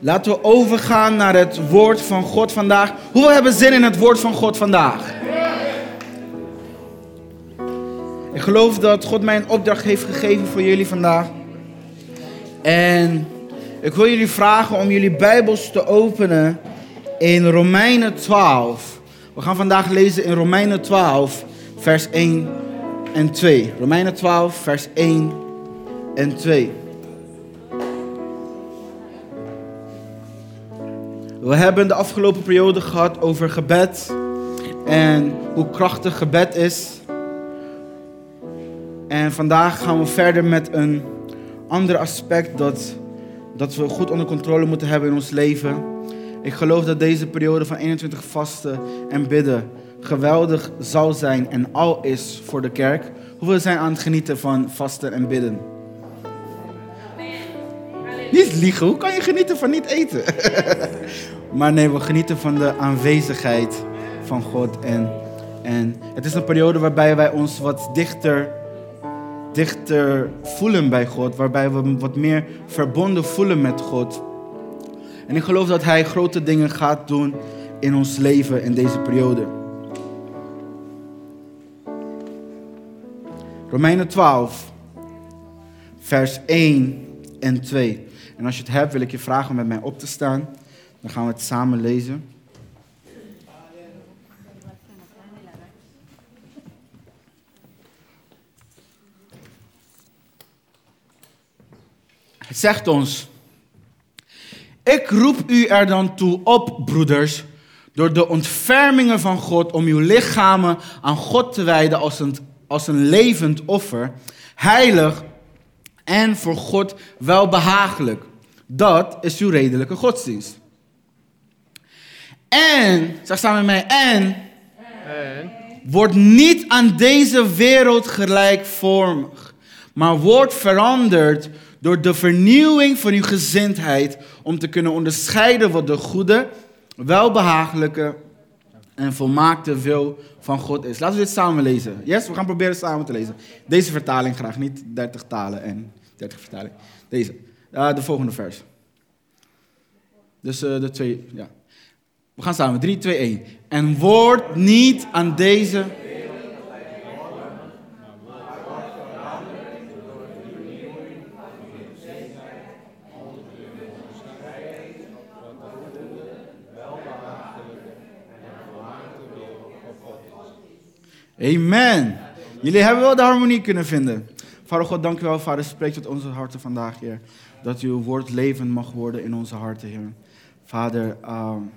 Laten we overgaan naar het woord van God vandaag. Hoeveel hebben zin in het woord van God vandaag? Ik geloof dat God mij een opdracht heeft gegeven voor jullie vandaag. En ik wil jullie vragen om jullie Bijbels te openen in Romeinen 12. We gaan vandaag lezen in Romeinen 12, vers 1 en 2. Romeinen 12, vers 1 en 2. We hebben de afgelopen periode gehad over gebed en hoe krachtig gebed is. En vandaag gaan we verder met een ander aspect dat, dat we goed onder controle moeten hebben in ons leven. Ik geloof dat deze periode van 21 vasten en bidden geweldig zal zijn en al is voor de kerk. Hoeveel zijn aan het genieten van vasten en bidden? Niet liegen, hoe kan je genieten van niet eten? maar nee, we genieten van de aanwezigheid van God. En, en het is een periode waarbij wij ons wat dichter, dichter voelen bij God. Waarbij we wat meer verbonden voelen met God. En ik geloof dat Hij grote dingen gaat doen in ons leven in deze periode. Romeinen 12, vers 1 en 2. En als je het hebt, wil ik je vragen om met mij op te staan. Dan gaan we het samen lezen. Het zegt ons: Ik roep u er dan toe op, broeders, door de ontfermingen van God, om uw lichamen aan God te wijden als een, als een levend offer, heilig en voor God welbehagelijk. Dat is uw redelijke godsdienst. En, zeg samen met mij, en, En wordt niet aan deze wereld gelijkvormig, maar wordt veranderd door de vernieuwing van uw gezindheid om te kunnen onderscheiden wat de goede, welbehagelijke en volmaakte wil van God is. Laten we dit samen lezen. Yes, we gaan proberen samen te lezen. Deze vertaling graag, niet 30 talen en 30 vertalingen. Deze. Uh, de volgende vers. Dus uh, de twee, ja. We gaan samen. 3, 2, 1. En wordt niet aan deze. Amen. Jullie hebben wel de harmonie kunnen vinden. Vader God, dank u wel, Vader. Spreek tot onze harten vandaag, Heer. Dat uw woord levend mag worden in onze harten, Heer. Vader, um,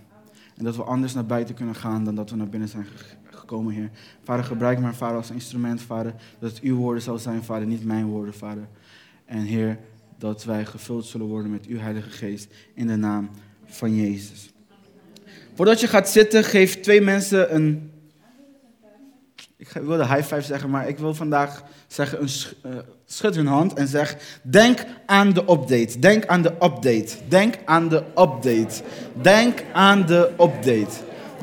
en dat we anders naar buiten kunnen gaan dan dat we naar binnen zijn gekomen, Heer. Vader, gebruik mij, Vader, als instrument, Vader. Dat het uw woorden zal zijn, Vader, niet mijn woorden, Vader. En Heer, dat wij gevuld zullen worden met uw Heilige Geest in de naam van Jezus. Voordat je gaat zitten, geef twee mensen een ik wilde high five zeggen, maar ik wil vandaag zeggen, een uh, schud hun hand en zeg, denk aan de update. Denk aan de update. Denk aan de update. Denk aan de update.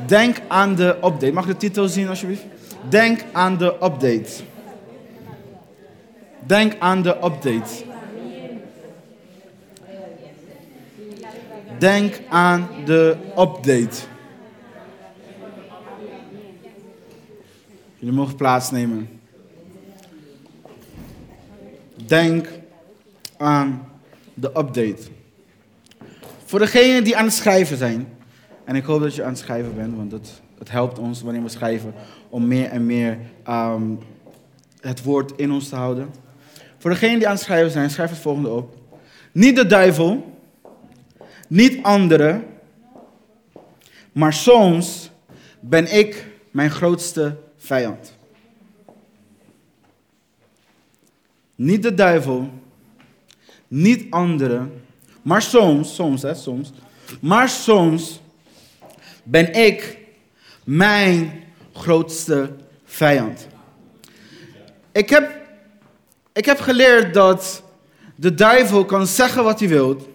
Denk aan de update. Mag ik de titel zien alsjeblieft? Denk aan de update. Denk aan de update. Denk aan de update. Jullie mogen plaatsnemen. Denk aan de update. Voor degenen die aan het schrijven zijn, en ik hoop dat je aan het schrijven bent, want het, het helpt ons wanneer we schrijven om meer en meer um, het woord in ons te houden. Voor degenen die aan het schrijven zijn, schrijf het volgende op. Niet de duivel, niet anderen, maar soms ben ik mijn grootste vijand. Niet de duivel, niet anderen, maar soms, soms hè, soms, maar soms ben ik mijn grootste vijand. Ik heb, ik heb geleerd dat de duivel kan zeggen wat hij wilt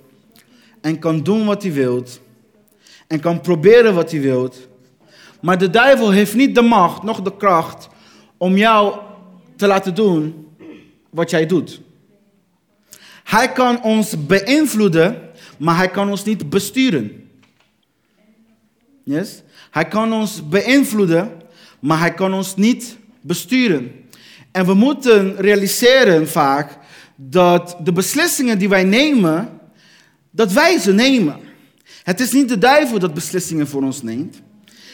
en kan doen wat hij wilt en kan proberen wat hij wilt. Maar de duivel heeft niet de macht, nog de kracht om jou te laten doen wat jij doet. Hij kan ons beïnvloeden, maar hij kan ons niet besturen. Yes? Hij kan ons beïnvloeden, maar hij kan ons niet besturen. En we moeten realiseren vaak dat de beslissingen die wij nemen, dat wij ze nemen. Het is niet de duivel dat beslissingen voor ons neemt.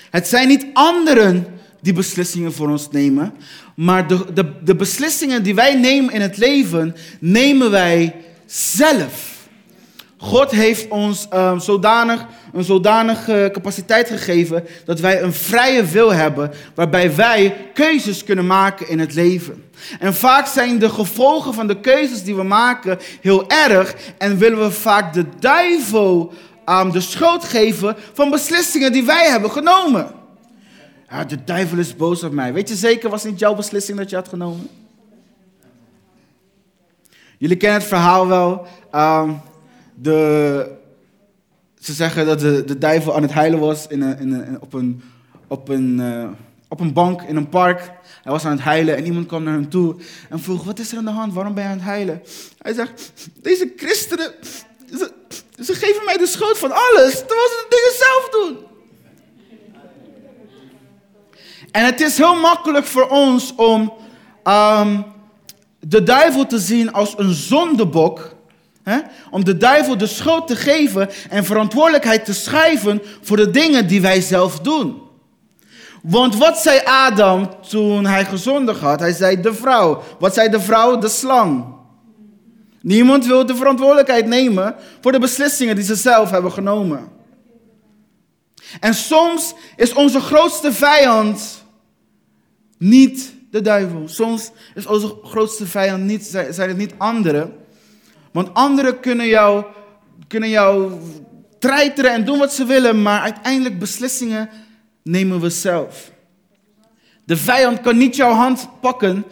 Het zijn niet anderen die beslissingen voor ons nemen. Maar de, de, de beslissingen die wij nemen in het leven, nemen wij zelf. God heeft ons um, zodanig, een zodanige capaciteit gegeven dat wij een vrije wil hebben, waarbij wij keuzes kunnen maken in het leven. En vaak zijn de gevolgen van de keuzes die we maken heel erg en willen we vaak de duivel um, de schuld geven van beslissingen die wij hebben genomen. De duivel is boos op mij. Weet je zeker, was niet jouw beslissing dat je had genomen? Jullie kennen het verhaal wel. Um, de, ze zeggen dat de, de duivel aan het heilen was in een, in een, op, een, op, een, uh, op een bank in een park. Hij was aan het heilen en iemand kwam naar hem toe en vroeg, wat is er aan de hand? Waarom ben je aan het heilen? Hij zegt, deze christenen, ze geven mij de schuld van alles, terwijl ze de dingen zelf doen. En het is heel makkelijk voor ons om um, de duivel te zien als een zondebok. Hè? Om de duivel de schuld te geven en verantwoordelijkheid te schrijven voor de dingen die wij zelf doen. Want wat zei Adam toen hij gezondigd had? Hij zei de vrouw. Wat zei de vrouw? De slang. Niemand wil de verantwoordelijkheid nemen voor de beslissingen die ze zelf hebben genomen. En soms is onze grootste vijand niet de duivel. Soms is onze grootste vijand niet, zijn het niet anderen. Want anderen kunnen jou, kunnen jou treiteren en doen wat ze willen, maar uiteindelijk beslissingen nemen we zelf. De vijand kan niet jouw hand pakken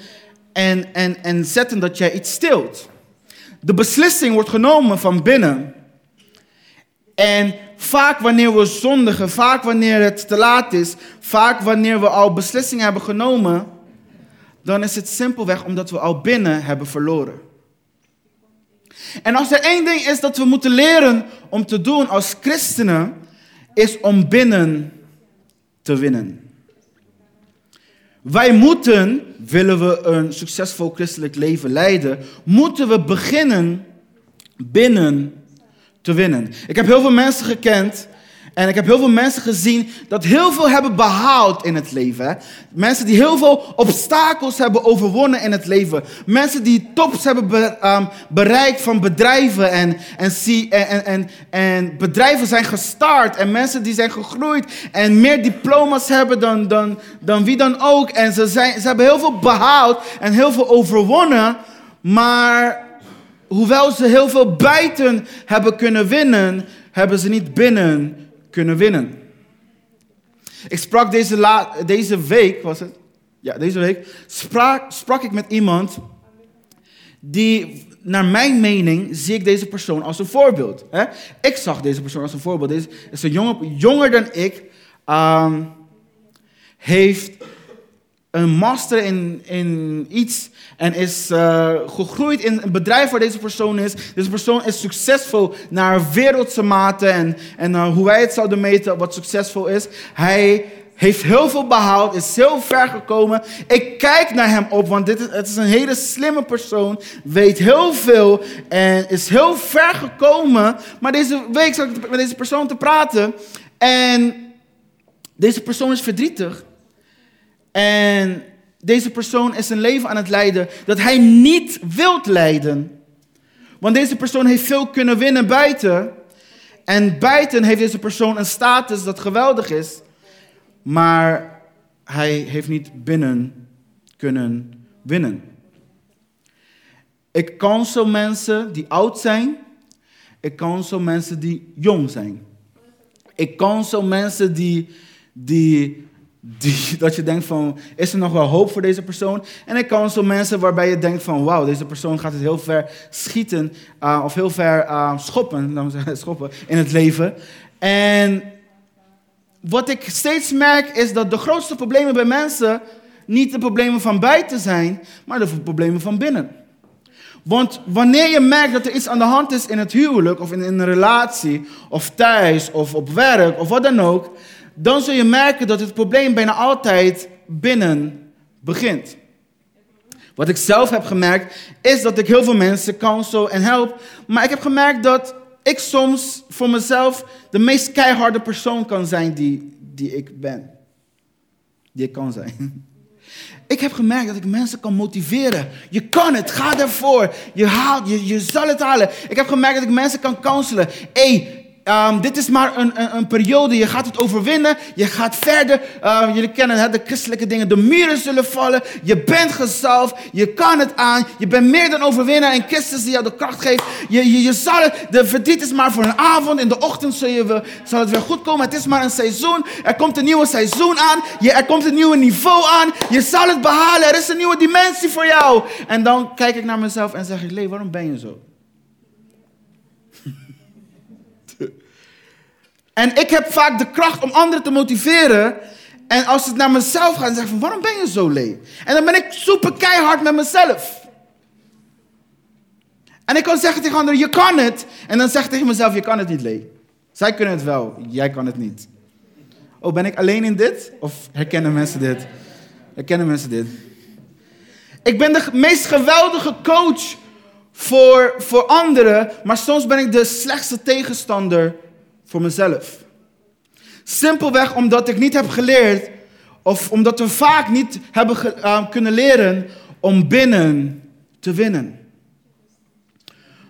en, en, en zetten dat jij iets stilt. De beslissing wordt genomen van binnen. En vaak wanneer we zondigen, vaak wanneer het te laat is, vaak wanneer we al beslissingen hebben genomen, dan is het simpelweg omdat we al binnen hebben verloren. En als er één ding is dat we moeten leren om te doen als christenen, is om binnen te winnen. Wij moeten, willen we een succesvol christelijk leven leiden, moeten we beginnen binnen te winnen. Ik heb heel veel mensen gekend en ik heb heel veel mensen gezien dat heel veel hebben behaald in het leven. Mensen die heel veel obstakels hebben overwonnen in het leven. Mensen die tops hebben ehm, bereikt van bedrijven. En, en, en, en, en bedrijven zijn gestart. En mensen die zijn gegroeid. En meer diploma's hebben dan, dan, dan wie dan ook. En ze, zijn, ze hebben heel veel behaald en heel veel overwonnen. Maar hoewel ze heel veel buiten hebben kunnen winnen, hebben ze niet binnen kunnen winnen. Ik sprak deze, la, deze week, was het? Ja, deze week, sprak, sprak ik met iemand die, naar mijn mening, zie ik deze persoon als een voorbeeld. Hè? Ik zag deze persoon als een voorbeeld. Deze is een jongen, jonger dan ik, um, heeft een master in, in iets en is uh, gegroeid in een bedrijf waar deze persoon is. Deze persoon is succesvol naar wereldse mate en, en uh, hoe wij het zouden meten wat succesvol is. Hij heeft heel veel behaald, is heel ver gekomen. Ik kijk naar hem op, want dit is, het is een hele slimme persoon, weet heel veel en is heel ver gekomen. Maar deze week zat ik met deze persoon te praten en deze persoon is verdrietig. En deze persoon is een leven aan het leiden dat hij niet wilt leiden. Want deze persoon heeft veel kunnen winnen buiten. En buiten heeft deze persoon een status dat geweldig is. Maar hij heeft niet binnen kunnen winnen. Ik zo mensen die oud zijn. Ik zo mensen die jong zijn. Ik zo mensen die, die die, dat je denkt van, is er nog wel hoop voor deze persoon? En ik kan zo mensen waarbij je denkt van, wauw, deze persoon gaat het heel ver schieten uh, of heel ver uh, schoppen, dan schoppen in het leven. En wat ik steeds merk is dat de grootste problemen bij mensen niet de problemen van buiten zijn, maar de problemen van binnen. Want wanneer je merkt dat er iets aan de hand is in het huwelijk, of in, in een relatie, of thuis, of op werk, of wat dan ook, dan zul je merken dat het probleem bijna altijd binnen begint. Wat ik zelf heb gemerkt, is dat ik heel veel mensen counsel en help. Maar ik heb gemerkt dat ik soms voor mezelf de meest keiharde persoon kan zijn die, die ik ben. Die ik kan zijn. Ik heb gemerkt dat ik mensen kan motiveren. Je kan het, ga ervoor. Je, haalt, je, je zal het halen. Ik heb gemerkt dat ik mensen kan counselen. hey, Um, dit is maar een, een, een, periode. Je gaat het overwinnen. Je gaat verder. Uh, jullie kennen het, de christelijke dingen. De muren zullen vallen. Je bent gezalfd. Je kan het aan. Je bent meer dan overwinnaar. En Christus die jou de kracht geeft. Je, je, zal het. De verdriet is maar voor een avond. In de ochtend je, zal het weer goed komen. Het is maar een seizoen. Er komt een nieuwe seizoen aan. Je, er komt een nieuw niveau aan. Je zal het behalen. Er is een nieuwe dimensie voor jou. En dan kijk ik naar mezelf en zeg ik: Lee, waarom ben je zo? En ik heb vaak de kracht om anderen te motiveren. En als het naar mezelf gaat, dan zeg van, waarom ben je zo leeg? En dan ben ik super keihard met mezelf. En ik kan zeggen tegen anderen, je kan het. En dan zeg ik tegen mezelf, je kan het niet, Lee. Zij kunnen het wel, jij kan het niet. Oh, ben ik alleen in dit? Of herkennen mensen dit? Herkennen mensen dit? Ik ben de meest geweldige coach voor, voor anderen, maar soms ben ik de slechtste tegenstander voor mezelf. Simpelweg omdat ik niet heb geleerd, of omdat we vaak niet hebben uh, kunnen leren om binnen te winnen.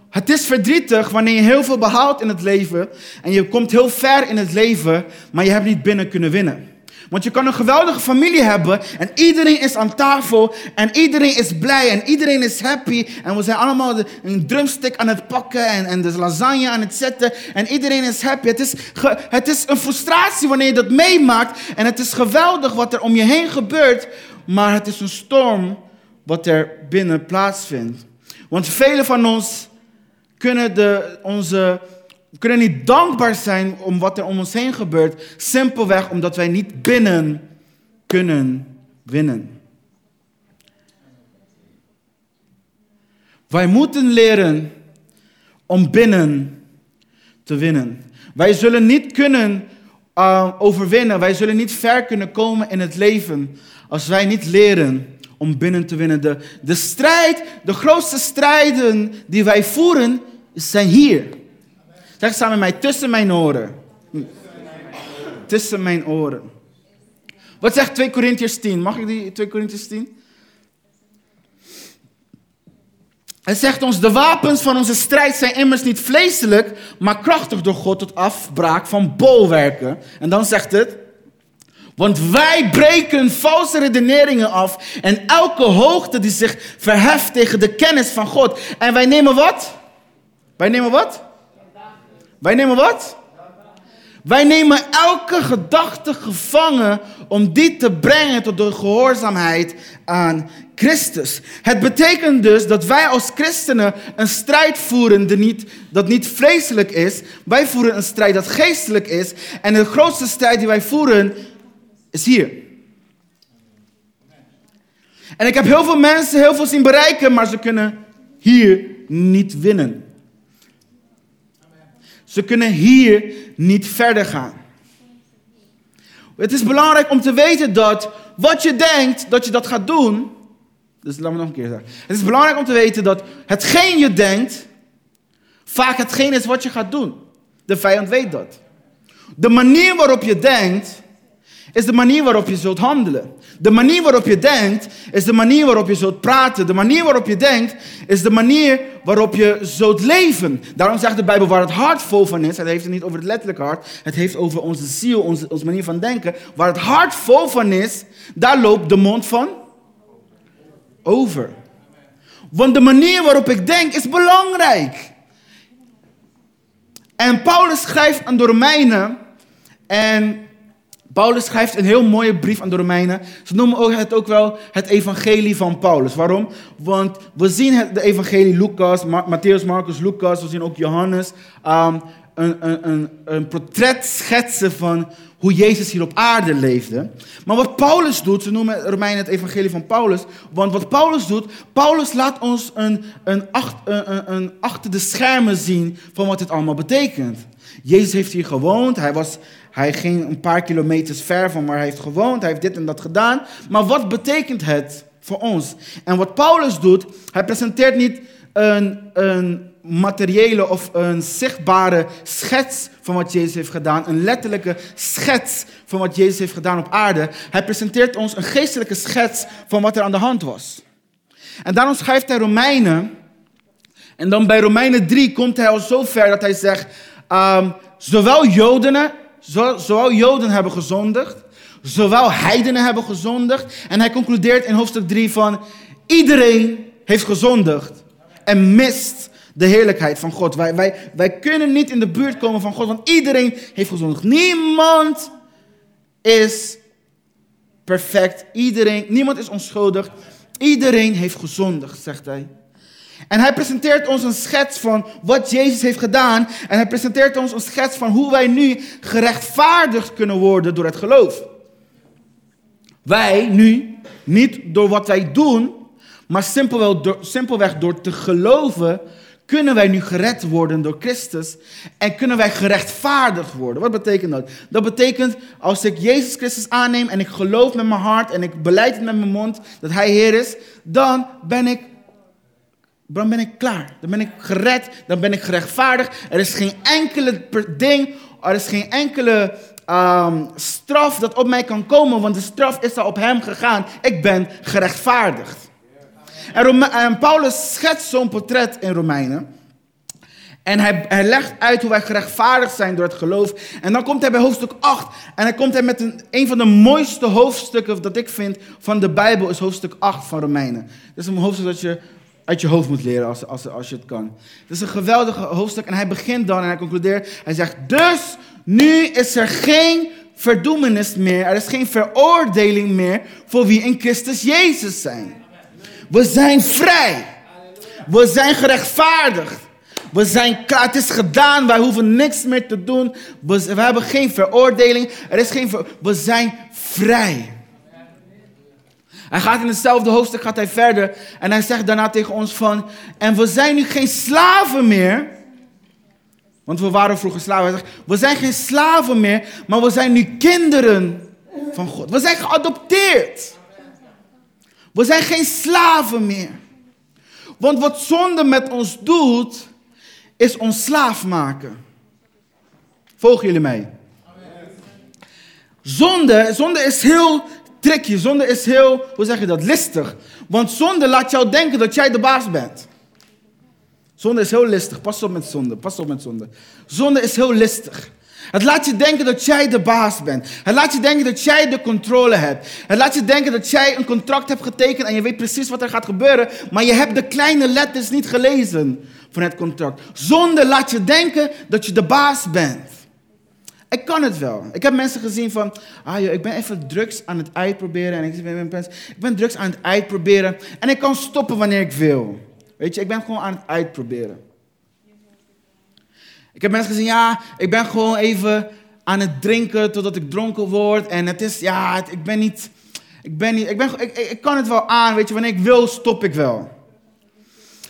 Het is verdrietig wanneer je heel veel behaalt in het leven en je komt heel ver in het leven, maar je hebt niet binnen kunnen winnen. Want je kan een geweldige familie hebben en iedereen is aan tafel en iedereen is blij en iedereen is happy. En we zijn allemaal een drumstick aan het pakken en, en de lasagne aan het zetten en iedereen is happy. Het is, het is een frustratie wanneer je dat meemaakt en het is geweldig wat er om je heen gebeurt, maar het is een storm wat er binnen plaatsvindt. Want velen van ons kunnen de, onze we kunnen niet dankbaar zijn om wat er om ons heen gebeurt, simpelweg omdat wij niet binnen kunnen winnen. Wij moeten leren om binnen te winnen. Wij zullen niet kunnen uh, overwinnen, wij zullen niet ver kunnen komen in het leven als wij niet leren om binnen te winnen. De, de strijd, de grootste strijden die wij voeren, zijn hier. Zeg samen met mij, tussen mijn oren. Tussen mijn oren. Wat zegt 2 Corinthians 10? Mag ik die 2 Corinthians 10? Het zegt ons, de wapens van onze strijd zijn immers niet vleeselijk, maar krachtig door God tot afbraak van bolwerken. En dan zegt het, want wij breken valse redeneringen af en elke hoogte die zich verheft tegen de kennis van God. En wij nemen wat? Wij nemen wat? Wij nemen wat? Wij nemen elke gedachte gevangen om die te brengen tot de gehoorzaamheid aan Christus. Het betekent dus dat wij als christenen een strijd voeren die niet, dat niet vreselijk is. Wij voeren een strijd dat geestelijk is. En de grootste strijd die wij voeren is hier. En ik heb heel veel mensen heel veel zien bereiken, maar ze kunnen hier niet winnen. Ze kunnen hier niet verder gaan. Het is belangrijk om te weten dat wat je denkt dat je dat gaat doen. Dus laat me nog een keer zeggen. Het is belangrijk om te weten dat hetgeen je denkt, vaak hetgeen is wat je gaat doen. De vijand weet dat. De manier waarop je denkt, is de manier waarop je zult handelen. De manier waarop je denkt, is de manier waarop je zult praten. De manier waarop je denkt, is de manier waarop je zult leven. Daarom zegt de Bijbel waar het hart vol van is. Het heeft het niet over het letterlijk hart. Het heeft over onze ziel, onze, onze manier van denken. Waar het hart vol van is, daar loopt de mond van over. Want de manier waarop ik denk is belangrijk. En Paulus schrijft aan de Romeinen. En Paulus schrijft een heel mooie brief aan de Romeinen. Ze noemen het ook wel het evangelie van Paulus. Waarom? Want we zien het, de evangelie Lucas, Matthäus, Marcus, Lucas, we zien ook Johannes. Um, een, een, een, een portret schetsen van hoe Jezus hier op aarde leefde. Maar wat Paulus doet, ze noemen Romeinen het evangelie van Paulus. Want wat Paulus doet, Paulus laat ons een, een, een, een achter de schermen zien van wat dit allemaal betekent. Jezus heeft hier gewoond, hij, was, hij ging een paar kilometers ver van waar hij heeft gewoond, hij heeft dit en dat gedaan. Maar wat betekent het voor ons? En wat Paulus doet, hij presenteert niet een, een materiële of een zichtbare schets van wat Jezus heeft gedaan. Een letterlijke schets van wat Jezus heeft gedaan op aarde. Hij presenteert ons een geestelijke schets van wat er aan de hand was. En daarom schrijft hij Romeinen. En dan bij Romeinen 3 komt hij al zo ver dat hij zegt: um, zowel, Joden, zowel Joden hebben gezondigd, zowel heidenen hebben gezondigd. En hij concludeert in hoofdstuk 3 van iedereen heeft gezondigd en mist de heerlijkheid van God. Wij, wij, wij kunnen niet in de buurt komen van God, want iedereen heeft gezondigd. Niemand is perfect. Iedereen, niemand is onschuldig. Iedereen heeft gezondigd, zegt hij. En hij presenteert ons een schets van wat Jezus heeft gedaan. En hij presenteert ons een schets van hoe wij nu gerechtvaardigd kunnen worden door het geloof. Wij nu, niet door wat wij doen, maar simpelweg door, simpelweg door te geloven kunnen wij nu gered worden door Christus en kunnen wij gerechtvaardigd worden. Wat betekent dat? Dat betekent als ik Jezus Christus aanneem en ik geloof met mijn hart en ik beleid met mijn mond dat Hij Heer is, dan ben ik, dan ben ik klaar. Dan ben ik gered, dan ben ik gerechtvaardigd. Er is geen enkele ding, er is geen enkele ehm, straf dat op mij kan komen, want de straf is al op Hem gegaan. Ik ben gerechtvaardigd. En, Paulus schetst zo'n portret in Romeinen. En hij, hij, legt uit hoe wij gerechtvaardigd zijn door het geloof. En dan komt hij bij hoofdstuk 8. En dan komt hij met een, een van de mooiste hoofdstukken dat ik vind van de Bijbel, is hoofdstuk 8 van Romeinen. Dat is een hoofdstuk dat je uit je hoofd moet leren als, als, als je het kan. Het is een geweldig hoofdstuk en hij begint dan en hij concludeert. Hij zegt, dus nu is er geen verdoemenis meer. Er is geen veroordeling meer voor wie in Christus Jezus zijn. We zijn vrij. We zijn gerechtvaardigd. We zijn klaar. Het is gedaan. Wij hoeven niks meer te doen. We, we hebben geen veroordeling. Er is geen we zijn vrij. Hij gaat in hetzelfde hoofdstuk gaat hij verder. En hij zegt daarna tegen ons van... En we zijn nu geen slaven meer. Want we waren vroeger slaven. Hij zegt, we zijn geen slaven meer. Maar we zijn nu kinderen van God. We zijn geadopteerd. We zijn geen slaven meer. Want wat zonde met ons doet, is ons slaaf maken. Volgen jullie mij? Zonde, zonde is heel tricky. Zonde is heel, hoe zeg je dat, listig. Want zonde laat jou denken dat jij de baas bent. Zonde is heel listig. Pas op met zonde. Pas op met zonde. Zonde is heel listig. Het laat je denken dat jij de baas bent. Het laat je denken dat jij de controle hebt. Het laat je denken dat jij een contract hebt getekend en je weet precies wat er gaat gebeuren, maar je hebt de kleine letters niet gelezen van het contract. Zonde laat je denken dat je de baas bent. Ik kan het wel. Ik heb mensen gezien van, ah joh, ik ben even drugs aan het uitproberen. En ik, ben, drugs aan het uitproberen. En ik kan stoppen wanneer ik wil. Weet je, ik ben gewoon aan het uitproberen. Ik heb mensen gezien, ja, ik ben gewoon even aan het drinken totdat ik dronken word. En het is, ja, ik ben niet, ik ben niet, ik, ben, ik kan het wel aan, weet je, wanneer ik wil, stop ik wel.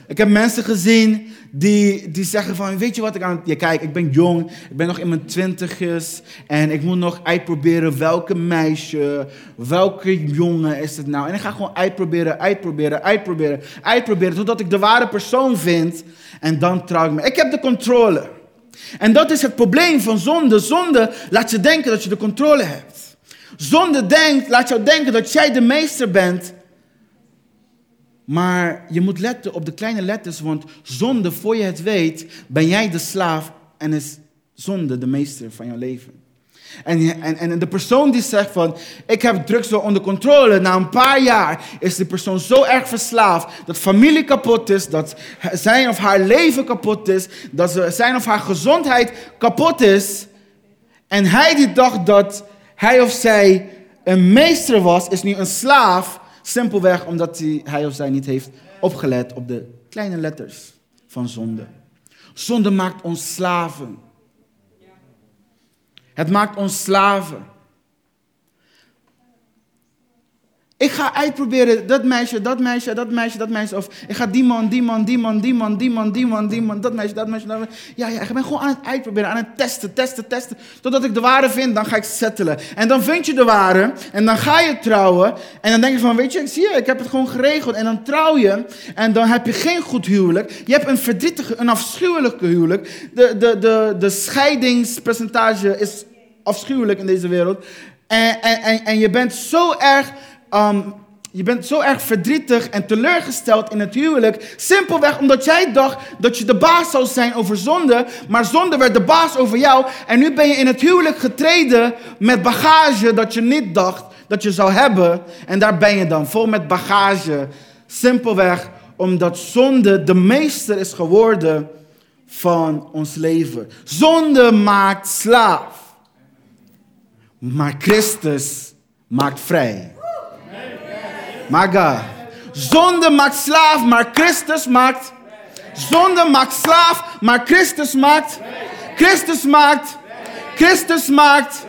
Ik heb mensen gezien die, die zeggen van, weet je wat ik aan ja, kijk, ik ben jong, ik ben nog in mijn twintigers en ik moet nog uitproberen welke meisje, welke jongen is het nou. En ik ga gewoon uitproberen, uitproberen, uitproberen, uitproberen, totdat ik de ware persoon vind en dan trouw ik me. Ik heb de controle. En dat is het probleem van zonde. Zonde laat je denken dat je de controle hebt. Zonde denkt, laat jou denken dat jij de meester bent. Maar je moet letten op de kleine letters, want zonde, voor je het weet, ben jij de slaaf en is zonde de meester van jouw leven. En, en, en de persoon die zegt van, ik heb drugs wel onder controle, na een paar jaar is die persoon zo erg verslaafd dat familie kapot is, dat zijn of haar leven kapot is, dat zijn of haar gezondheid kapot is. En hij die dacht dat hij of zij een meester was, is nu een slaaf, Simpelweg omdat hij, of zij niet heeft opgelet op de kleine letters van zonde. Zonde maakt ons slaven. Het maakt ons slaven. Ik ga uitproberen dat meisje, dat meisje, dat meisje, dat meisje. Of ik ga die man, die man, die man, die man, die man, die man, die man, dat meisje, dat meisje. Dat meisje. Ja, ja, ik ben gewoon aan het uitproberen, aan het testen, testen, testen. Totdat ik de ware vind, dan ga ik settelen. En dan vind je de ware en dan ga je trouwen. En dan denk je van, weet je, zie je, ik heb het gewoon geregeld. En dan trouw je en dan heb je geen goed huwelijk. Je hebt een verdrietige, een afschuwelijke huwelijk. De, de, de, de scheidingspercentage is afschuwelijk in deze wereld. En, en, en, en je bent zo erg Ehm, je bent zo erg verdrietig en teleurgesteld in het huwelijk. Simpelweg omdat jij dacht dat je de baas zou zijn over zonde. Maar zonde werd de baas over jou. En nu ben je in het huwelijk getreden met bagage dat je niet dacht dat je zou hebben. En daar ben je dan, vol met bagage. Simpelweg omdat zonde de meester is geworden van ons leven. Zonde maakt slaaf. Maar Christus maakt vrij. Maga. Zonde maakt slaaf, maar Christus maakt. Zonde maakt slaaf, maar Christus maakt. Christus maakt. Christus maakt.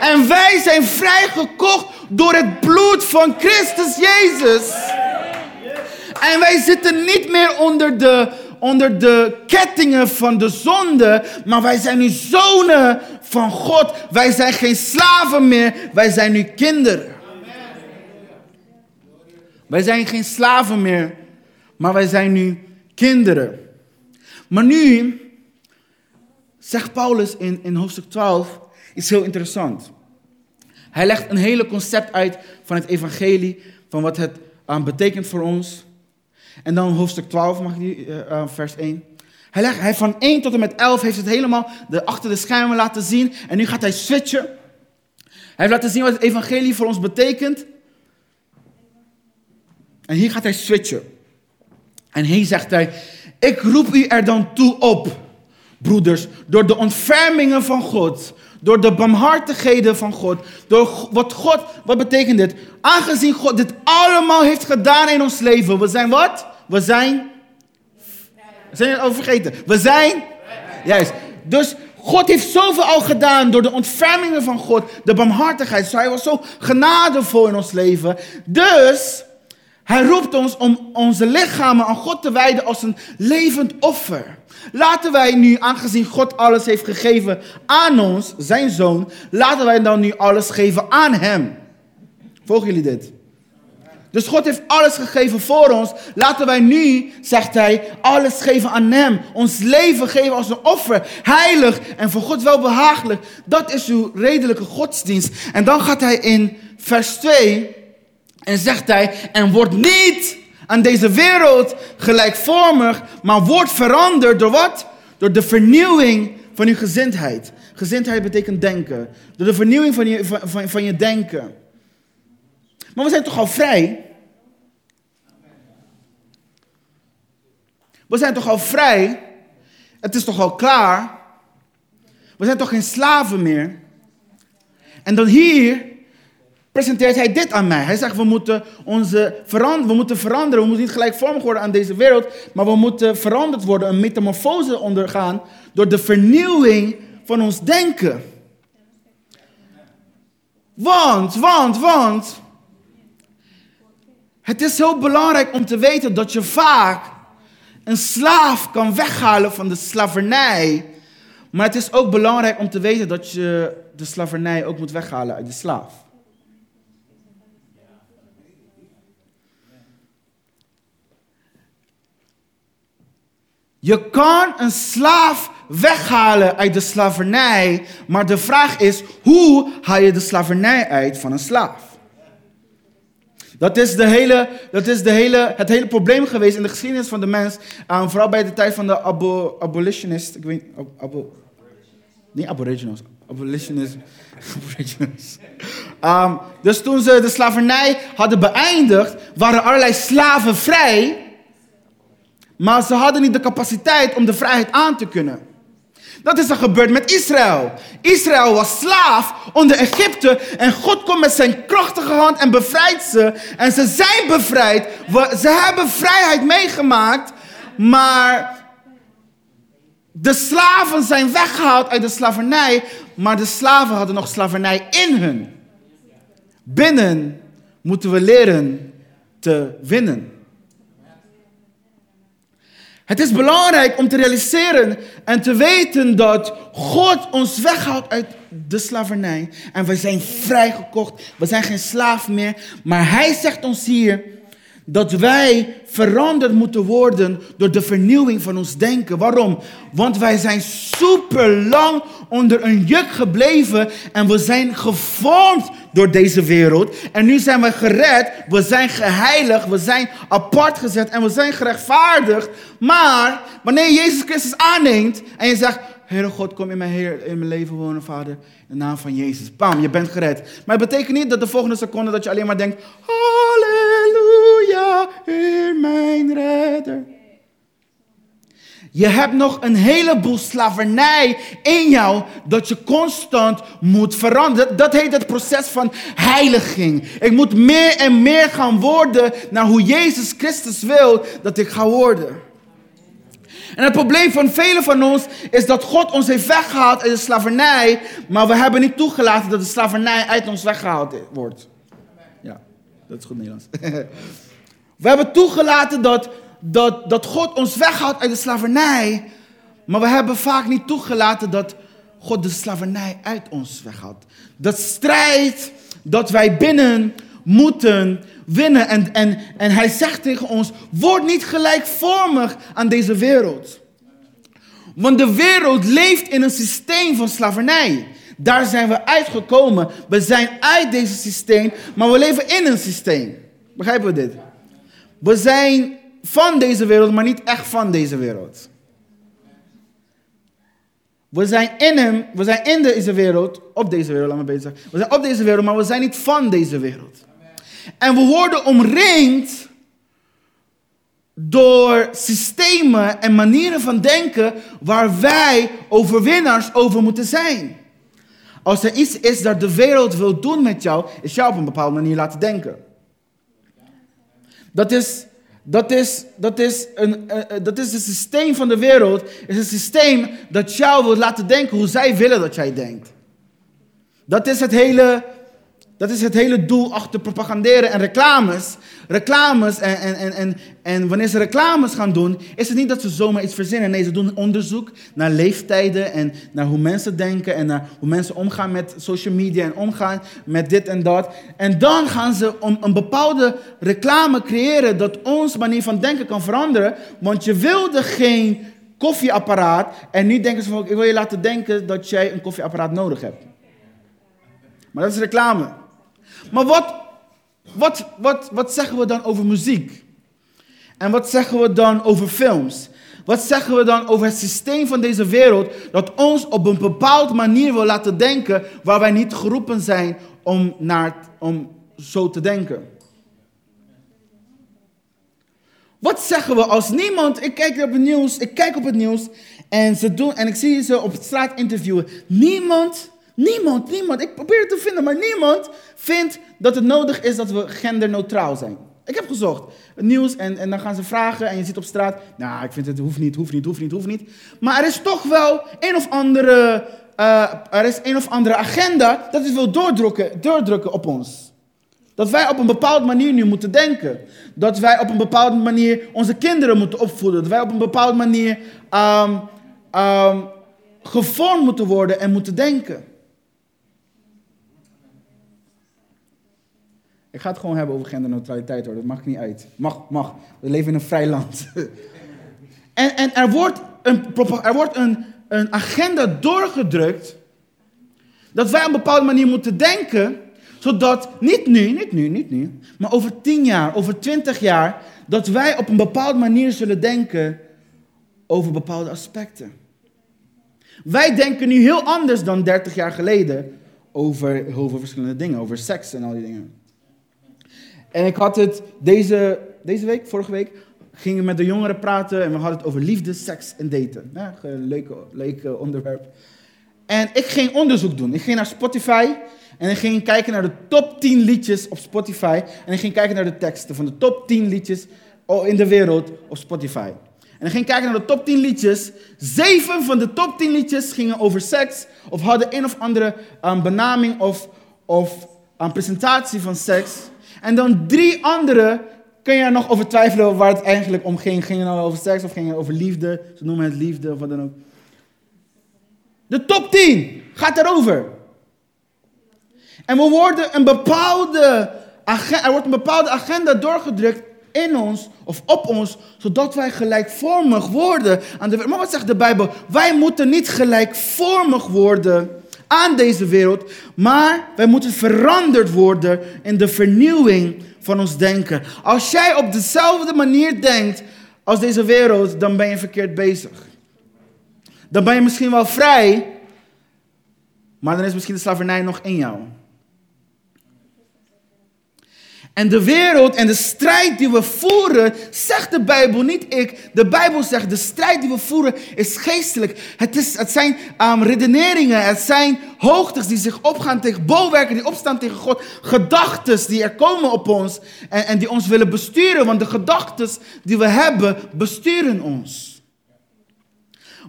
En wij zijn vrijgekocht door het bloed van Christus Jezus. En wij zitten niet meer onder de, onder de kettingen van de zonde, maar wij zijn nu zonen van God. Wij zijn geen slaven meer, wij zijn nu kinderen. Wij zijn geen slaven meer, maar wij zijn nu kinderen. Maar nu zegt Paulus in, in hoofdstuk 12 iets heel interessant. Hij legt een hele concept uit van het evangelie, van wat het uh, betekent voor ons. En dan hoofdstuk 12, mag die, uh, vers 1. Hij, legt, hij van 1 tot en met 11 heeft het helemaal de, achter de schermen laten zien. En nu gaat hij switchen. Hij heeft laten zien wat het evangelie voor ons betekent. En hier gaat hij switchen. En hier zegt hij, ik roep u er dan toe op, broeders, door de ontfermingen van God, door de barmhartigheden van God, door wat God, wat betekent dit? Aangezien God dit allemaal heeft gedaan in ons leven, we zijn wat? We zijn, zijn het al vergeten, we zijn, juist, dus God heeft zoveel al gedaan door de ontfermingen van God, de barmhartigheid. Hij was zo genadevol in ons leven. Dus hij roept ons om onze lichamen aan God te wijden als een levend offer. Laten wij nu, aangezien God alles heeft gegeven aan ons, zijn zoon, laten wij dan nu alles geven aan hem. Volgen jullie dit? Dus God heeft alles gegeven voor ons. Laten wij nu, zegt hij, alles geven aan Hem. Ons leven geven als een offer. Heilig en voor God wel behagelijk. Dat is uw redelijke godsdienst. En dan gaat hij in vers 2 en zegt hij, en word niet aan deze wereld gelijkvormig, maar word veranderd door wat? Door de vernieuwing van uw gezindheid. Gezindheid betekent denken. Door de vernieuwing van je, van, van, van je denken. Maar we zijn toch al vrij? We zijn toch al vrij? Het is toch al klaar? We zijn toch geen slaven meer? En dan hier presenteert hij dit aan mij. Hij zegt, we moeten, onze veranderen, we moeten veranderen. We moeten niet gelijkvormig worden aan deze wereld, maar we moeten veranderd worden, een metamorfose ondergaan door de vernieuwing van ons denken. Want, want, want, het is heel belangrijk om te weten dat je vaak een slaaf kan weghalen van de slavernij. Maar het is ook belangrijk om te weten dat je de slavernij ook moet weghalen uit de slaaf. Je kan een slaaf weghalen uit de slavernij, maar de vraag is, hoe haal je de slavernij uit van een slaaf? Dat is, de hele, dat is de hele, het hele probleem geweest in de geschiedenis van de mens. Um, vooral bij de tijd van de abo, abolitionist. Ik weet niet aboriginals. Abolitionist. Um, dus toen ze de slavernij hadden beëindigd, waren allerlei slaven vrij. Maar ze hadden niet de capaciteit om de vrijheid aan te kunnen. Dat is er gebeurd met Israël. Israël was slaaf onder Egypte en God komt met zijn krachtige hand en bevrijdt ze. En ze zijn bevrijd. Ze hebben vrijheid meegemaakt, maar de slaven zijn weggehaald uit de slavernij, maar de slaven hadden nog slavernij in hun. Binnen moeten we leren te winnen. Het is belangrijk om te realiseren en te weten dat God ons weghaalt uit de slavernij. En we zijn vrijgekocht. We zijn geen slaaf meer. Maar Hij zegt ons hier dat wij veranderd moeten worden door de vernieuwing van ons denken. Waarom? Want wij zijn super lang onder een juk gebleven en we zijn gevormd door deze wereld. En nu zijn we gered, we zijn geheiligd, we zijn apart gezet en we zijn gerechtvaardigd. Maar wanneer Jezus Christus aanneemt en je zegt, Heere God, kom in mijn, Heer, in mijn leven wonen, Vader. In de naam van Jezus. Bam, je bent gered. Maar het betekent niet dat de volgende seconde dat je alleen maar denkt... Halleluja, Heer mijn redder. Je hebt nog een heleboel slavernij in jou dat je constant moet veranderen. Dat heet het proces van heiliging. Ik moet meer en meer gaan worden naar hoe Jezus Christus wil dat ik ga worden. En het probleem van velen van ons is dat God ons heeft weggehaald uit de slavernij, maar we hebben niet toegelaten dat de slavernij uit ons weggehaald wordt. Ja, dat is goed Nederlands. We hebben toegelaten dat, dat, dat God ons weghaalt uit de slavernij, maar we hebben vaak niet toegelaten dat God de slavernij uit ons weghaalt. Dat strijd dat wij binnen moeten winnen. En, en, en hij zegt tegen ons, word niet gelijkvormig aan deze wereld. Want de wereld leeft in een systeem van slavernij. Daar zijn we uitgekomen. We zijn uit deze systeem, maar we leven in een systeem. Begrijpen we dit? We zijn van deze wereld, maar niet echt van deze wereld. We zijn in hem, we zijn in deze wereld, op deze wereld, laat me beter zeggen. We zijn op deze wereld, maar we zijn niet van deze wereld. En we worden omringd door systemen en manieren van denken waar wij overwinnaars over moeten zijn. Als er iets is dat de wereld wil doen met jou, is jou op een bepaalde manier laten denken. Dat is, dat is, dat is, een, uh, dat is het systeem van de wereld. is een systeem dat jou wil laten denken hoe zij willen dat jij denkt. Dat is het hele dat is het hele doel achter propaganderen en reclames. Reclames en, en, en, en, en wanneer ze reclames gaan doen, is het niet dat ze zomaar iets verzinnen. Nee, ze doen onderzoek naar leeftijden en naar hoe mensen denken en naar hoe mensen omgaan met social media en omgaan met dit en dat. En dan gaan ze om een bepaalde reclame creëren dat ons manier van denken kan veranderen. Want je wilde geen koffieapparaat en nu denken ze van ik wil je laten denken dat jij een koffieapparaat nodig hebt. Maar dat is reclame. Maar wat, wat, wat, wat zeggen we dan over muziek? En wat zeggen we dan over films? Wat zeggen we dan over het systeem van deze wereld dat ons op een bepaalde manier wil laten denken waar wij niet geroepen zijn om, naar, om zo te denken? Wat zeggen we als niemand, ik kijk op het nieuws, ik kijk op het nieuws en ze doen, en ik zie ze op straat interviewen. Niemand Niemand, niemand. Ik probeer het te vinden, maar niemand vindt dat het nodig is dat we genderneutraal zijn. Ik heb gezocht. Nieuws en, en dan gaan ze vragen en je zit op straat. Nou, ik vind het hoeft niet, hoeft niet, hoeft niet, hoeft niet. Maar er is toch wel een of andere, uh, er is een of andere agenda dat het wil doordrukken, doordrukken op ons. Dat wij op een bepaalde manier nu moeten denken. Dat wij op een bepaalde manier onze kinderen moeten opvoeden. Dat wij op een bepaalde manier um, um, gevormd moeten worden en moeten denken. Ik ga het gewoon hebben over genderneutraliteit hoor, dat mag niet uit. Mag, mag. We leven in een vrij land. en en er wordt, een, er wordt een, een agenda doorgedrukt dat wij op een bepaalde manier moeten denken, zodat niet nu, niet nu, niet nu, maar over tien jaar, over twintig jaar, dat wij op een bepaalde manier zullen denken over bepaalde aspecten. Wij denken nu heel anders dan 30 jaar geleden over heel veel verschillende dingen, over seks en al die dingen. En ik had het deze, deze week, vorige week, gingen met de jongeren praten en we hadden het over liefde, seks en daten. Ja, leuk, leuk onderwerp. En ik ging onderzoek doen. Ik ging naar Spotify en ik ging kijken naar de top 10 liedjes op Spotify. En ik ging kijken naar de teksten van de top 10 liedjes in de wereld op Spotify. En hij ging kijken naar de top 10 liedjes. Zeven van de top 10 liedjes gingen over seks. Of hadden een of andere um, benaming of, of een presentatie van seks. En dan drie andere kun je er nog over twijfelen waar het eigenlijk om ging. Ging het nou over seks of ging het over liefde? Ze noemen het liefde of wat dan ook. De top 10 gaat erover. En we worden een bepaalde er wordt een bepaalde agenda doorgedrukt in ons of op ons, zodat wij gelijkvormig worden aan de. Maar wat zegt de Bijbel? Wij moeten niet gelijkvormig worden aan deze wereld, maar wij moeten veranderd worden in de vernieuwing van ons denken. Als jij op dezelfde manier denkt als deze wereld, dan ben je verkeerd bezig. Dan ben je misschien wel vrij, maar dan is misschien de slavernij nog in jou. En de wereld en de strijd die we voeren, zegt de Bijbel, niet ik. De Bijbel zegt, de strijd die we voeren is geestelijk. Het, is, het zijn um, redeneringen, het zijn hoogtes die zich opgaan tegen bolwerken, die opstaan tegen God. Gedachten die er komen op ons en, en die ons willen besturen. Want de gedachten die we hebben, besturen ons.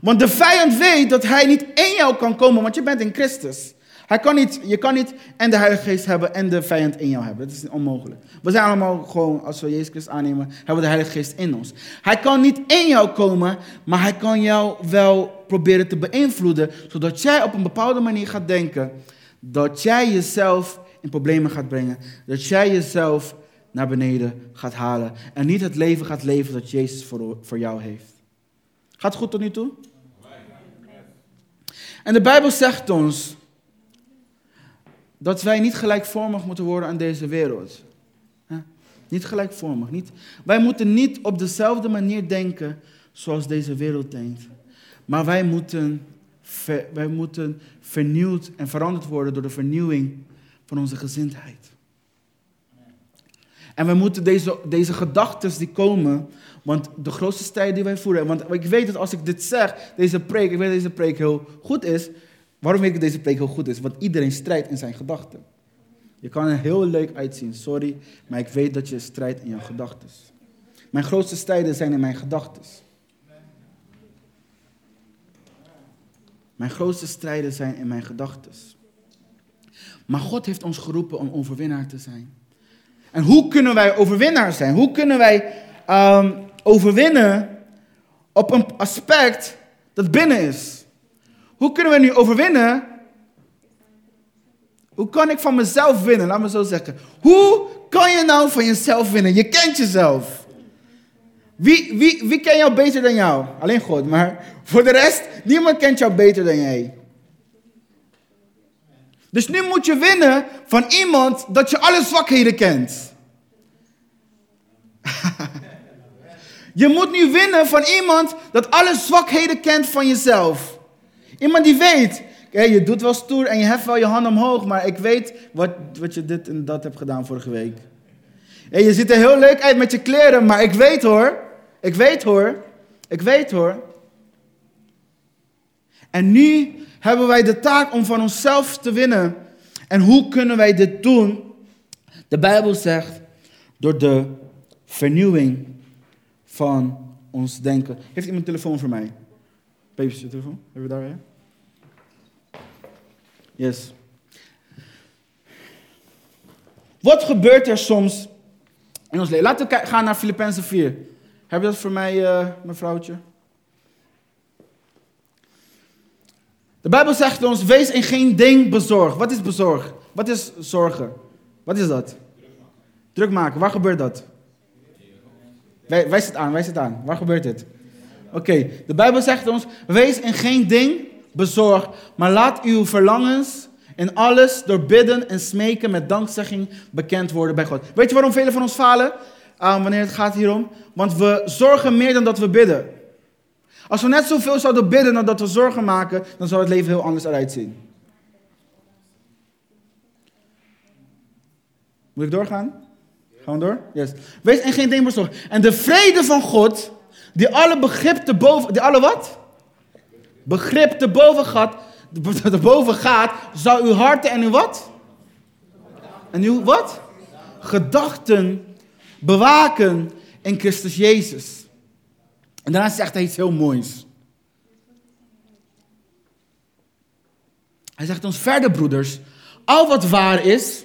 Want de vijand weet dat hij niet in jou kan komen, want je bent in Christus. Hij kan niet, je kan niet en de Heilige Geest hebben en de vijand in jou hebben. Dat is onmogelijk. We zijn allemaal gewoon, als we Jezus Christus aannemen, hebben we de Heilige Geest in ons. Hij kan niet in jou komen, maar hij kan jou wel proberen te beïnvloeden, zodat jij op een bepaalde manier gaat denken dat jij jezelf in problemen gaat brengen. Dat jij jezelf naar beneden gaat halen en niet het leven gaat leven dat Jezus voor, voor jou heeft. Gaat het goed tot nu toe? En de Bijbel zegt ons dat wij niet gelijkvormig moeten worden aan deze wereld. Niet gelijkvormig. Niet. Wij moeten niet op dezelfde manier denken zoals deze wereld denkt. Maar wij moeten, wij moeten vernieuwd en veranderd worden door de vernieuwing van onze gezindheid. En we moeten deze, deze gedachten die komen, want de grootste strijd die wij voeren, want ik weet dat als ik dit zeg, deze preek, ik weet dat deze preek heel goed is, Waarom weet ik dat deze preek heel goed is? Want iedereen strijdt in zijn gedachten. Je kan er heel leuk uitzien, sorry, maar ik weet dat je strijdt in jouw gedachten. Mijn grootste strijden zijn in mijn gedachten. Mijn grootste strijden zijn in mijn gedachten. Maar God heeft ons geroepen om overwinnaar te zijn. En hoe kunnen wij overwinnaar zijn? Hoe kunnen wij um, overwinnen op een aspect dat binnen is? Hoe kunnen we nu overwinnen? Hoe kan ik van mezelf winnen? Laat me zo zeggen. Hoe kan je nou van jezelf winnen? Je kent jezelf. Wie, wie, wie kent jou beter dan jou? Alleen God. Maar voor de rest, niemand kent jou beter dan jij. Dus nu moet je winnen van iemand dat je alle zwakheden kent. je moet nu winnen van iemand dat alle zwakheden kent van jezelf. Iemand die weet, je doet wel stoer en je heft wel je hand omhoog, maar ik weet wat, wat je dit en dat hebt gedaan vorige week. Je ziet er heel leuk uit met je kleren, maar ik weet hoor, ik weet hoor, ik weet hoor. En nu hebben wij de taak om van onszelf te winnen. En hoe kunnen wij dit doen? De Bijbel zegt door de vernieuwing van ons denken. Heeft iemand een telefoon voor mij? Je telefoon? Hebben we daar weer? Yes. Wat gebeurt er soms in ons leven? Laten we gaan naar Filippenzen 4. Heb je dat voor mij, uh, mevrouwtje? De Bijbel zegt ons, wees in geen ding bezorgd. Wat is bezorgd? Wat is zorgen? Wat is dat? Druk maken. Waar gebeurt dat? Wijs het aan, wijs het aan. Waar gebeurt dit? Oké, de Bijbel zegt ons, wees in geen ding bezorgd, maar laat uw verlangens in alles door bidden en smeken met dankzegging bekend worden bij God. Weet je waarom velen van ons falen uh, wanneer het gaat hierom? Want we zorgen meer dan dat we bidden. Als we net zoveel zouden bidden dan dat we zorgen maken, dan zou het leven heel anders eruit zien. Moet ik doorgaan? Gaan we door? Yes. Wees in geen ding bezorgd. En de vrede van God, die alle begrip te boven... Die alle wat? Begrip te boven gaat, te boven gaat, zou uw harten en uw wat? En uw wat? Gedachten bewaken in Christus Jezus. En daarna zegt hij iets heel moois. Hij zegt ons verder, broeders, al wat waar is,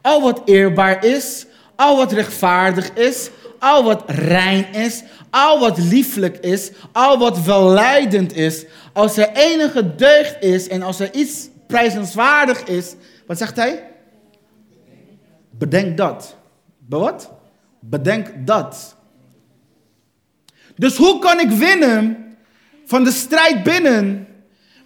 al wat eerbaar is, al wat rechtvaardig is, al wat rein is, al wat lieflijk is, al wat welleidend is, als er enige deugd is en als er iets prijzenswaardig is, wat zegt hij? Bedenk dat. Wat? Bedenk dat. Dus hoe kan ik winnen van de strijd binnen,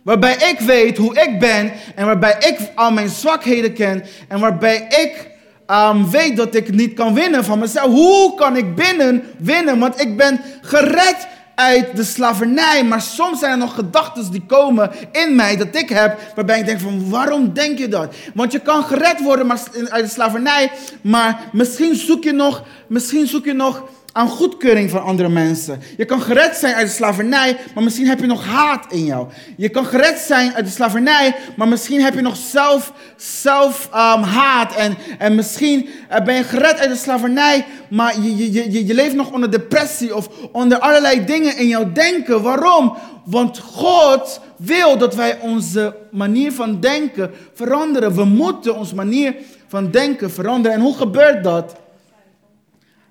waarbij ik weet hoe ik ben en waarbij ik al mijn zwakheden ken en waarbij ik um, weet dat ik niet kan winnen van mezelf. Hoe kan ik binnen winnen? Want ik ben gered uit de slavernij. Maar soms zijn er nog gedachten die komen in mij dat ik heb. Waarbij ik denk van waarom denk je dat? Want je kan gered worden uit de slavernij. Maar misschien zoek je nog, misschien zoek je nog aan goedkeuring van andere mensen. Je kan gered zijn uit de slavernij, maar misschien heb je nog haat in jou. Je kan gered zijn uit de slavernij, maar misschien heb je nog zelf, zelf um, haat. En, en misschien uh, ben je gered uit de slavernij, maar je, je, je, je leeft nog onder depressie of onder allerlei dingen in jouw denken. Waarom? Want God wil dat wij onze manier van denken veranderen. We moeten onze manier van denken veranderen. En hoe gebeurt dat?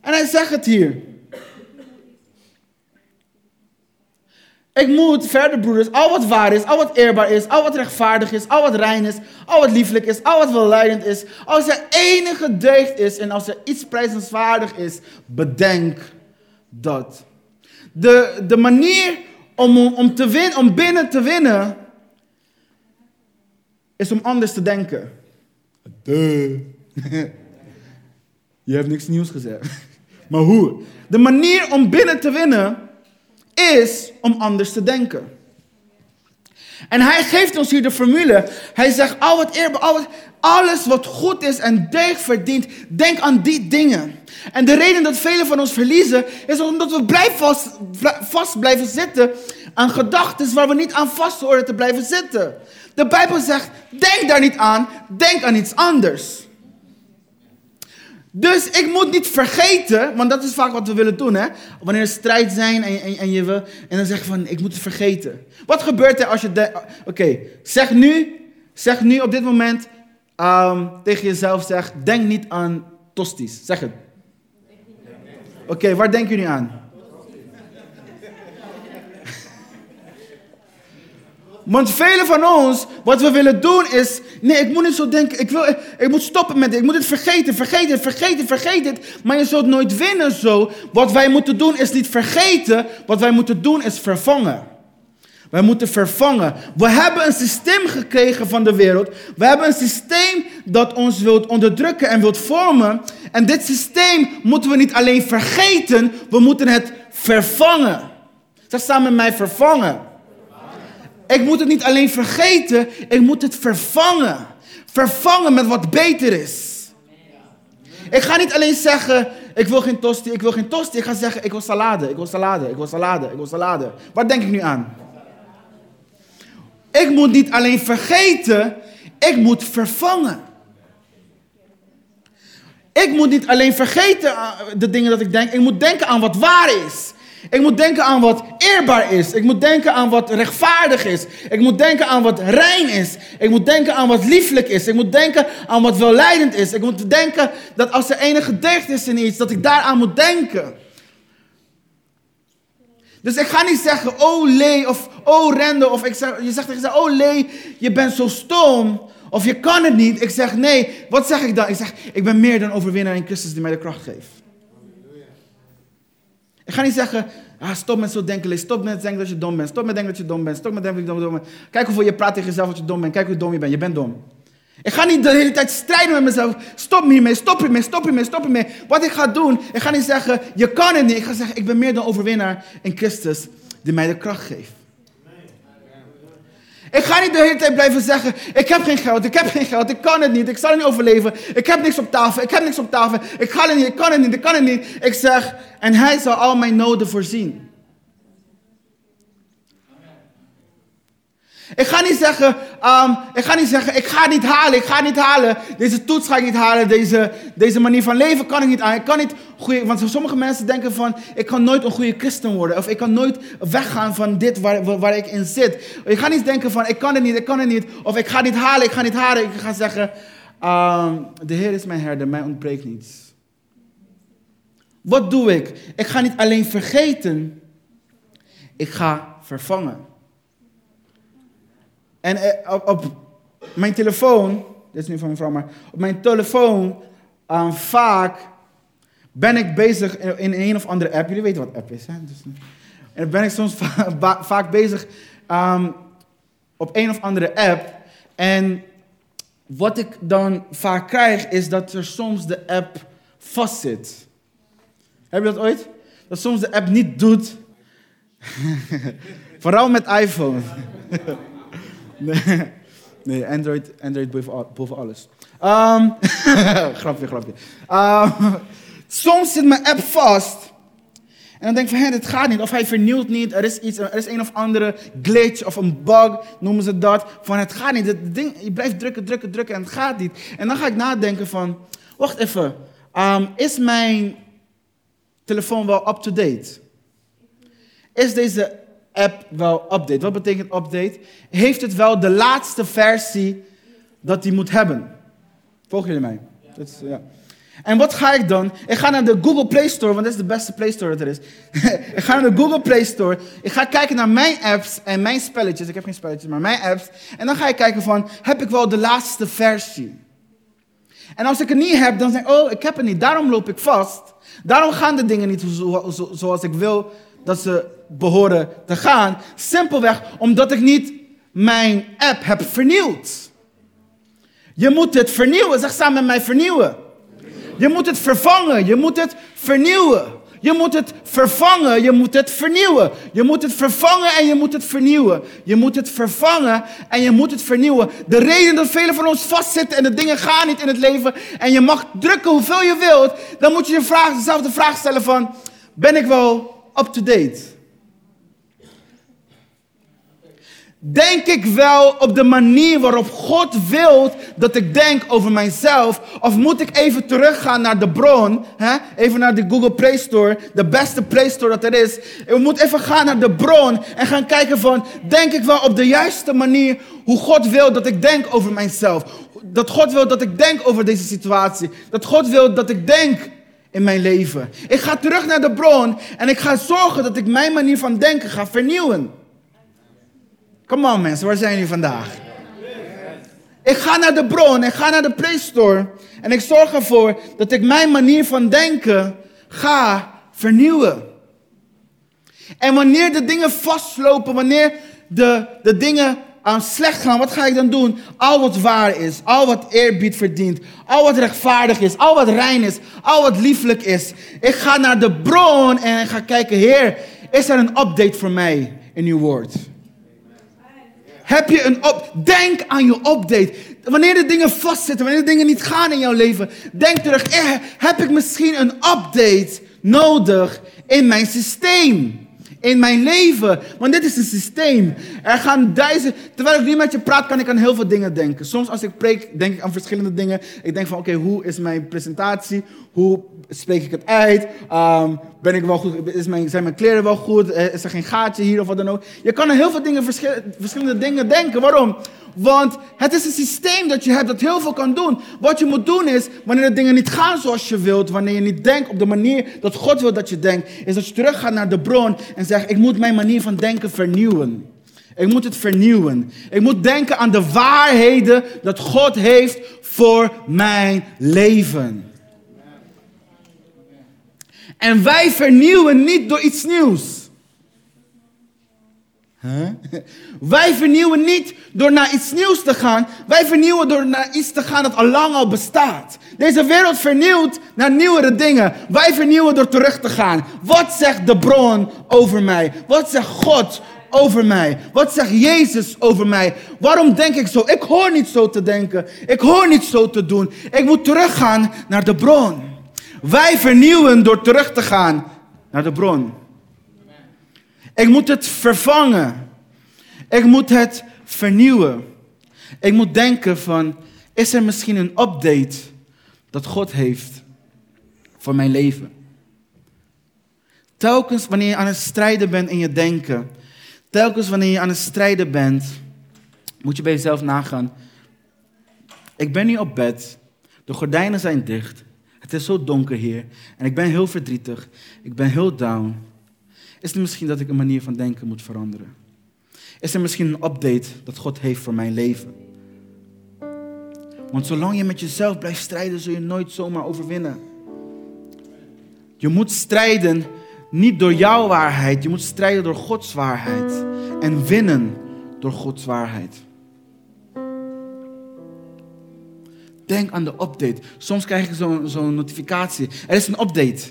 En hij zegt het hier. Ik moet verder, broeders, al wat waar is, al wat eerbaar is, al wat rechtvaardig is, al wat rein is, al wat lieflijk is, al wat welleidend is, als er enige deugd is en als er iets prijzenswaardig is, bedenk dat. De, de manier om, om, te win, om binnen te winnen, is om anders te denken. De. Je hebt niks nieuws gezegd. Maar hoe? De manier om binnen te winnen is om anders te denken. En hij geeft ons hier de formule. Hij zegt, al wat eer, al alles wat goed is en deugd verdient, denk aan die dingen. En de reden dat velen van ons verliezen, is omdat we blijven vast, vast blijven zitten aan gedachten waar we niet aan vast horen te blijven zitten. De Bijbel zegt, denk daar niet aan, denk aan iets anders. Dus ik moet niet vergeten, want dat is vaak wat we willen doen, hè? Wanneer er strijd zijn en, en, en je wil, en dan zeg je van, ik moet het vergeten. Wat gebeurt er als je, oké, zeg nu, zeg nu op dit moment um, tegen jezelf, zeg, denk niet aan tosties. Zeg het. Oké, waar denk je nu aan? Want velen van ons, wat we willen doen is, nee, ik moet niet zo denken, ik, wil, ik moet stoppen met dit, ik moet het vergeten, vergeten, vergeten, vergeten. Maar je zult nooit winnen zo. Wat wij moeten doen is niet vergeten, wat wij moeten doen is vervangen. Wij moeten vervangen. We hebben een systeem gekregen van de wereld. We hebben een systeem dat ons wilt onderdrukken en wilt vormen. En dit systeem moeten we niet alleen vergeten, we moeten het vervangen. Zeg samen met mij vervangen. Ik moet het niet alleen vergeten, ik moet het vervangen. Vervangen met wat beter is. Ik ga niet alleen zeggen, ik wil geen tosti, ik wil geen tosti. Ik ga zeggen, ik wil salade, ik wil salade, ik wil salade, ik wil salade. Waar denk ik nu aan? Ik moet niet alleen vergeten, ik moet vervangen. Ik moet niet alleen vergeten eh, de dingen dat ik denk, ik moet denken aan wat waar is. Ik moet denken aan wat eerbaar is. Ik moet denken aan wat rechtvaardig is. Ik moet denken aan wat rein is. Ik moet denken aan wat lieflijk is. Ik moet denken aan wat welleidend is. Ik moet denken dat als er enige deugd is in iets, dat ik daaraan moet denken. Dus ik ga niet zeggen, oh Lee, of oh Rende, of ik zeg, je zegt tegen oh Lee, je bent zo stom, of je kan het niet. Ik zeg, nee, wat zeg ik dan? Ik zeg, ik ben meer dan overwinnaar in Christus die mij de kracht geeft. Ik ga niet zeggen, ah, stop met zo denken, stop met denken dat je dom bent, stop met denken dat je dom bent, stop met denken dat je dom bent. Kijk hoeveel je praat tegen jezelf dat je dom bent, kijk hoe dom je bent, je bent dom. Ik ga niet de hele tijd strijden met mezelf. Stop hiermee, stop hiermee, stop hiermee, stop hiermee. Wat ik ga doen, ik ga niet zeggen, je kan het niet. Ik ga zeggen, ik ben meer dan overwinnaar in Christus die mij de kracht geeft. Ik ga niet de hele tijd blijven zeggen: Ik heb geen geld, ik heb geen geld, ik kan het niet, ik zal het niet overleven, ik heb niks op tafel, ik heb niks op tafel, ik ga het niet, ik kan het niet, ik kan het niet. Ik zeg: En Hij zal al mijn noden voorzien. Ik ga niet zeggen, ik ga niet zeggen, ik ga het niet halen, ik ga het niet halen. Deze toets ga ik niet halen, deze, deze manier van leven kan ik niet aan. Ik kan niet goeie, want sommige mensen denken van, ik kan nooit een goede christen worden. Of ik kan nooit weggaan van dit waar, waar ik in zit. Ik ga niet denken van, ik kan het niet, ik kan het niet. Of ik ga het niet halen, ik ga het niet halen. Ik ga zeggen, um, de Heer is mijn herder, mij ontbreekt niets. Wat doe ik? Ik ga niet alleen vergeten, ik ga vervangen. En eh, op, mijn telefoon, dit is nu van mijn vrouw, maar op mijn telefoon um, vaak ben ik bezig in, een of andere app. Jullie weten wat app is, hè? Dus, en dan ben ik soms vaak bezig um, op een of andere app. En wat ik dan vaak krijg, is dat er soms de app vastzit. Heb je dat ooit? Dat soms de app niet doet. Vooral met iPhone. nee, nee, Android, Android boven, alles. Um, grapje, grapje. Um, soms zit mijn app vast. En dan denk ik van, hé, dit gaat niet. Of hij vernieuwt niet. Er is iets, er is een of andere glitch of een bug, noemen ze dat. Van, het gaat niet. Ding, je blijft drukken, drukken, drukken en het gaat niet. En dan ga ik nadenken van, wacht even. Um, is mijn telefoon wel up-to-date? Is deze app wel update? Wat betekent update? Heeft het wel de laatste versie dat die moet hebben? Volgen jullie mij? Is, ja. En wat ga ik dan? Ik ga naar de Google Play Store, want dat is de beste Play Store dat er is. ik ga naar de Google Play Store. Ik ga kijken naar mijn apps en mijn spelletjes. Ik heb geen spelletjes, maar mijn apps. En dan ga ik kijken van, heb ik wel de laatste versie? En als ik het niet heb, dan zeg ik, oh, ik heb het niet. Daarom loop ik vast. Daarom gaan de dingen niet zoals ik wil dat ze behoren te gaan. Simpelweg omdat ik niet mijn app heb vernieuwd. Je moet het vernieuwen. Zeg samen met mij vernieuwen. Je moet het vervangen. Je moet het vernieuwen. Je moet het vervangen, je moet het vernieuwen. Je moet het vervangen en je moet het vernieuwen. Je moet het vervangen en je moet het vernieuwen. De reden dat velen van ons vastzitten en de dingen gaan niet in het leven en je mag drukken hoeveel je wilt, dan moet je je vraag, dezelfde vraag stellen van, ben ik wel up-to-date? Denk ik wel op de manier waarop God wil dat ik denk over mijzelf? Of moet ik even teruggaan naar de bron? Hè? Even naar de Google Play Store, de beste Play Store dat er is. Ik moet even gaan naar de bron en gaan kijken van, denk ik wel op de juiste manier hoe God wil dat ik denk over mijzelf? Dat God wil dat ik denk over deze situatie. Dat God wil dat ik denk in mijn leven. Ik ga terug naar de bron en ik ga zorgen dat ik mijn manier van denken ga vernieuwen. Come on mensen, waar zijn jullie vandaag? Ik ga naar de bron, ik ga naar de Play Store en ik zorg ervoor dat ik mijn manier van denken ga vernieuwen. En wanneer de dingen vastlopen, wanneer de, de dingen aan slecht gaan, wat ga ik dan doen? Al wat waar is, al wat eerbied verdient, al wat rechtvaardig is, al wat rein is, al wat lieflijk is. Ik ga naar de bron en ik ga kijken, Heer, is er een update voor mij in uw woord? Heb je een op... Denk aan je update. Wanneer de dingen vastzitten, wanneer de dingen niet gaan in jouw leven, denk terug, eh, heb ik misschien een update nodig in mijn systeem? In mijn leven. Want dit is een systeem. Er gaan duizend. Terwijl ik nu met je praat, kan ik aan heel veel dingen denken. Soms als ik preek, denk ik aan verschillende dingen. Ik denk van, oké, hoe is mijn presentatie? Hoe spreek ik het uit? Um, ben ik wel goed? Is mijn, zijn mijn kleren wel goed? Eh, is er geen gaatje hier of wat dan ook? Je kan aan heel veel dingen, verschillende dingen denken. Waarom? Want het is een systeem dat je hebt dat heel veel kan doen. Wat je moet doen is, wanneer de dingen niet gaan zoals je wilt, wanneer je niet denkt op de manier dat God wil dat je denkt, is dat je teruggaat naar de bron en zegt, ik moet mijn manier van denken vernieuwen. Ik moet het vernieuwen. Ik moet denken aan de waarheden dat God heeft voor mijn leven. En wij vernieuwen niet door iets nieuws. Wij vernieuwen niet door naar iets nieuws te gaan. Wij vernieuwen door naar iets te gaan dat al lang al bestaat. Deze wereld vernieuwt naar nieuwere dingen. Wij vernieuwen door terug te gaan. Wat zegt de bron over mij? Wat zegt God over mij? Wat zegt Jezus over mij? Waarom denk ik zo? Ik hoor niet zo te denken. Ik hoor niet zo te doen. Ik moet teruggaan naar de bron. Wij vernieuwen door terug te gaan naar de bron. Ik moet het vervangen. Ik moet het vernieuwen. Ik moet denken van, is er misschien een update dat God heeft voor mijn leven? Telkens wanneer je aan het strijden bent in je denken, telkens wanneer je aan het strijden bent, moet je bij jezelf nagaan. Ik ben nu op bed, de gordijnen zijn dicht, het is zo donker hier en ik ben heel verdrietig, ik ben heel down. Is het misschien dat ik een manier van denken moet veranderen? Is er misschien een update dat God heeft voor mijn leven? Want zolang je met jezelf blijft strijden, zul je nooit zomaar overwinnen. Je moet strijden niet door jouw waarheid, je moet strijden door Gods waarheid. En winnen door Gods waarheid. Denk aan de update. Soms krijg ik zo'n zo notificatie. Er is een update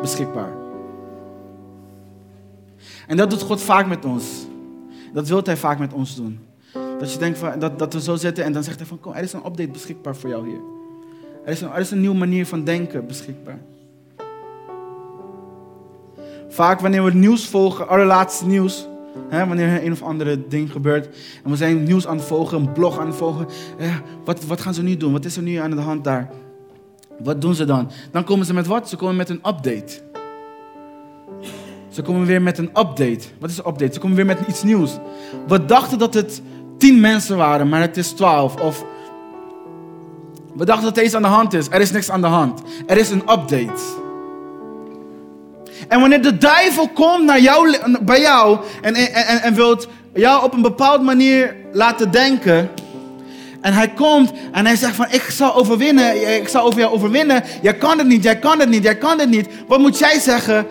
beschikbaar. En dat doet God vaak met ons. Dat wil Hij vaak met ons doen. Dat, je denkt van, dat, dat we zo zitten en dan zegt hij van kom, er is een update beschikbaar voor jou hier. Er is een, er is een nieuwe manier van denken beschikbaar. Vaak wanneer we nieuws volgen, allerlaatste nieuws, hè, wanneer er een of andere ding gebeurt en we zijn nieuws aan het volgen, een blog aan het volgen, wat, wat gaan ze nu doen? Wat is er nu aan de hand daar? Wat doen ze dan? Dan komen ze met wat? Ze komen met een update. Ze komen weer met een update. Wat is een update? Ze komen weer met iets nieuws. We dachten dat het tien mensen waren, maar het is twaalf. Of we dachten dat er iets aan de hand is. Er is niks aan de hand. Er is een update. En wanneer de duivel komt naar jou, bij jou en, en, en wilt jou op een bepaalde manier laten denken. En hij komt en hij zegt van ik zal overwinnen, ik zal over jou overwinnen. Jij kan het niet, jij kan het niet, jij kan het niet. Wat moet jij zeggen?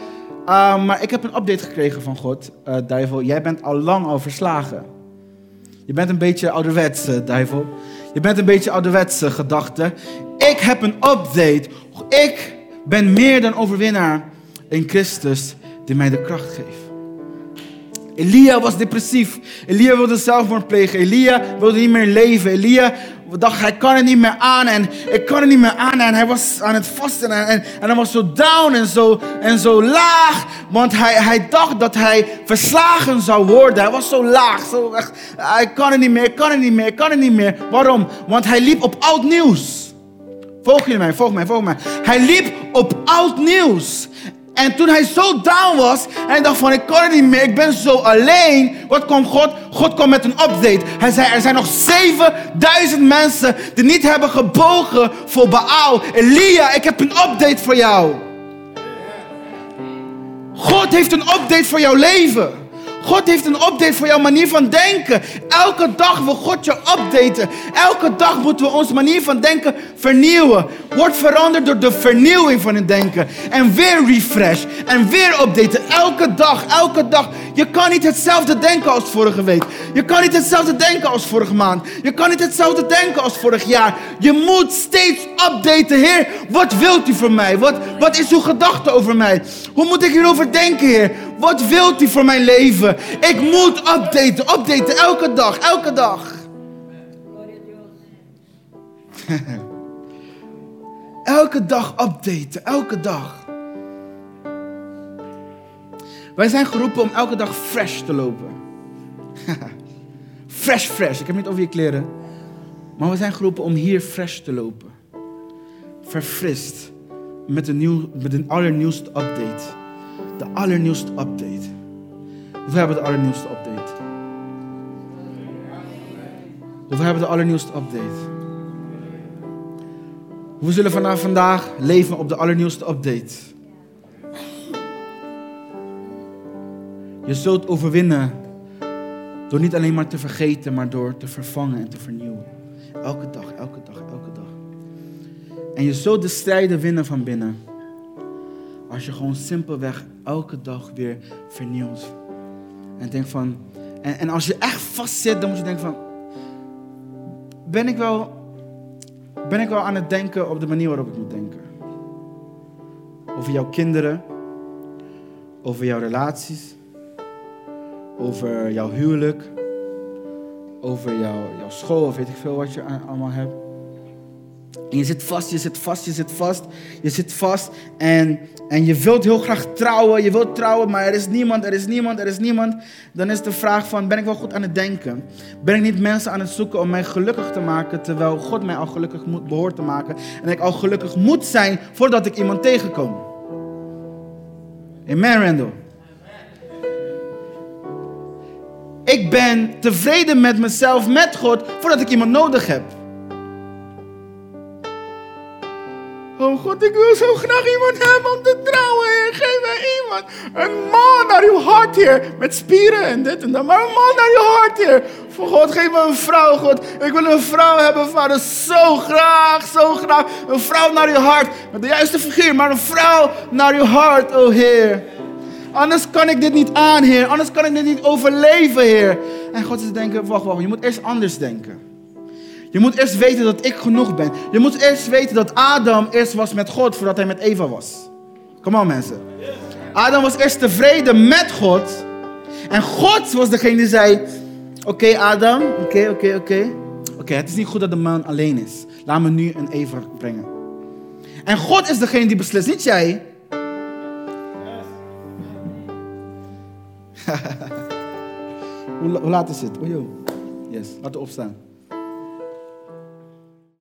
Uh, maar ik heb een update gekregen van God, uh, duivel. Jij bent al lang al verslagen. Je bent een beetje ouderwetse, duivel. Je bent een beetje ouderwetse gedachte. Ik heb een update. Ik ben meer dan overwinnaar in Christus die mij de kracht geeft. Elia was depressief. Elia wilde zelfmoord plegen. Elia wilde niet meer leven. Elia dacht, hij kan het niet meer aan. En ik kan het niet meer aan. En hij was aan het vasten. En, en, en hij was zo down en zo, en zo laag. Want hij, hij dacht dat hij verslagen zou worden. Hij was zo laag. Zo echt, hij kan het niet meer, ik kan het niet meer, ik kan het niet meer. Waarom? Want hij liep op oud nieuws. Volg je mij, volg mij, volg mij. Hij liep op oud nieuws. En toen hij zo down was en dacht van ik kan het niet meer, ik ben zo alleen. Wat komt God? God komt met een update. Hij zei er zijn nog 7000 mensen die niet hebben gebogen voor Baal. Elia, ik heb een update voor jou. God heeft een update voor jouw leven. God heeft een update voor jouw manier van denken. Elke dag wil God je updaten. Elke dag moeten we onze manier van denken vernieuwen. Wordt veranderd door de vernieuwing van het denken. En weer refresh. En weer updaten. Elke dag, elke dag. Je kan niet hetzelfde denken als vorige week. Je kan niet hetzelfde denken als vorige maand. Je kan niet hetzelfde denken als vorig jaar. Je moet steeds updaten. Heer, wat wilt u voor mij? Wat, wat is uw gedachte over mij? Hoe moet ik hierover denken, Heer? Wat wilt u voor mijn leven? Ik moet updaten, updaten, elke dag, elke dag. elke dag updaten, elke dag. Wij zijn geroepen om elke dag fresh te lopen. fresh, fresh. Ik heb niet over je kleren. Maar we zijn geroepen om hier fresh te lopen. Verfrist. Met een, nieuw, met een allernieuwste update. De allernieuwste update. Hoeveel hebben de allernieuwste update? Hoeveel hebben de allernieuwste update? We zullen vanaf vandaag leven op de allernieuwste update. Je zult overwinnen door niet alleen maar te vergeten, maar door te vervangen en te vernieuwen. Elke dag, elke dag, elke dag. En je zult de strijden winnen van binnen. Als je gewoon simpelweg elke dag weer vernieuwt. En denk van. En, als je echt vast zit, dan moet je denken van. Ben ik wel. Ben ik wel aan het denken op de manier waarop ik moet denken? Over jouw kinderen. Over jouw relaties. Over jouw huwelijk. Over jouw, jouw school of weet ik veel wat je allemaal hebt. En je zit vast, je zit vast, je zit vast, je zit vast. En, en je wilt heel graag trouwen, je wilt trouwen, maar er is niemand, er is niemand, er is niemand. Dan is de vraag van, ben ik wel goed aan het denken? Ben ik niet mensen aan het zoeken om mij gelukkig te maken, terwijl God mij al gelukkig moet, behoort te maken. En ik al gelukkig moet zijn voordat ik iemand tegenkom. Amen, Randall. Ik ben tevreden met mezelf, met God, voordat ik iemand nodig heb. Oh God, ik wil zo graag iemand hebben om te trouwen, Heer. Geef mij iemand. Een man naar uw hart, Heer. Met spieren en dit en dat. Maar een man naar uw hart, Heer. Voor God, geef me een vrouw, God. Ik wil een vrouw hebben, vader. Zo graag, zo graag. Een vrouw naar uw hart. Met de juiste figuur, maar een vrouw naar uw hart, oh Heer. Anders kan ik dit niet aan, Heer. Anders kan ik dit niet overleven, Heer. En God is denken, wacht, wacht. Je moet eerst anders denken. Je moet eerst weten dat ik genoeg ben. Je moet eerst weten dat Adam eerst was met God voordat hij met Eva was. Kom on mensen. Adam was eerst tevreden met God. En God was degene die zei: Oké Adam, oké, oké, oké. Oké, het is niet goed dat de man alleen is. Laat me nu een Eva brengen. En God is degene die beslist, niet jij. hoe, laat is het? Oh. Yes, laten opstaan.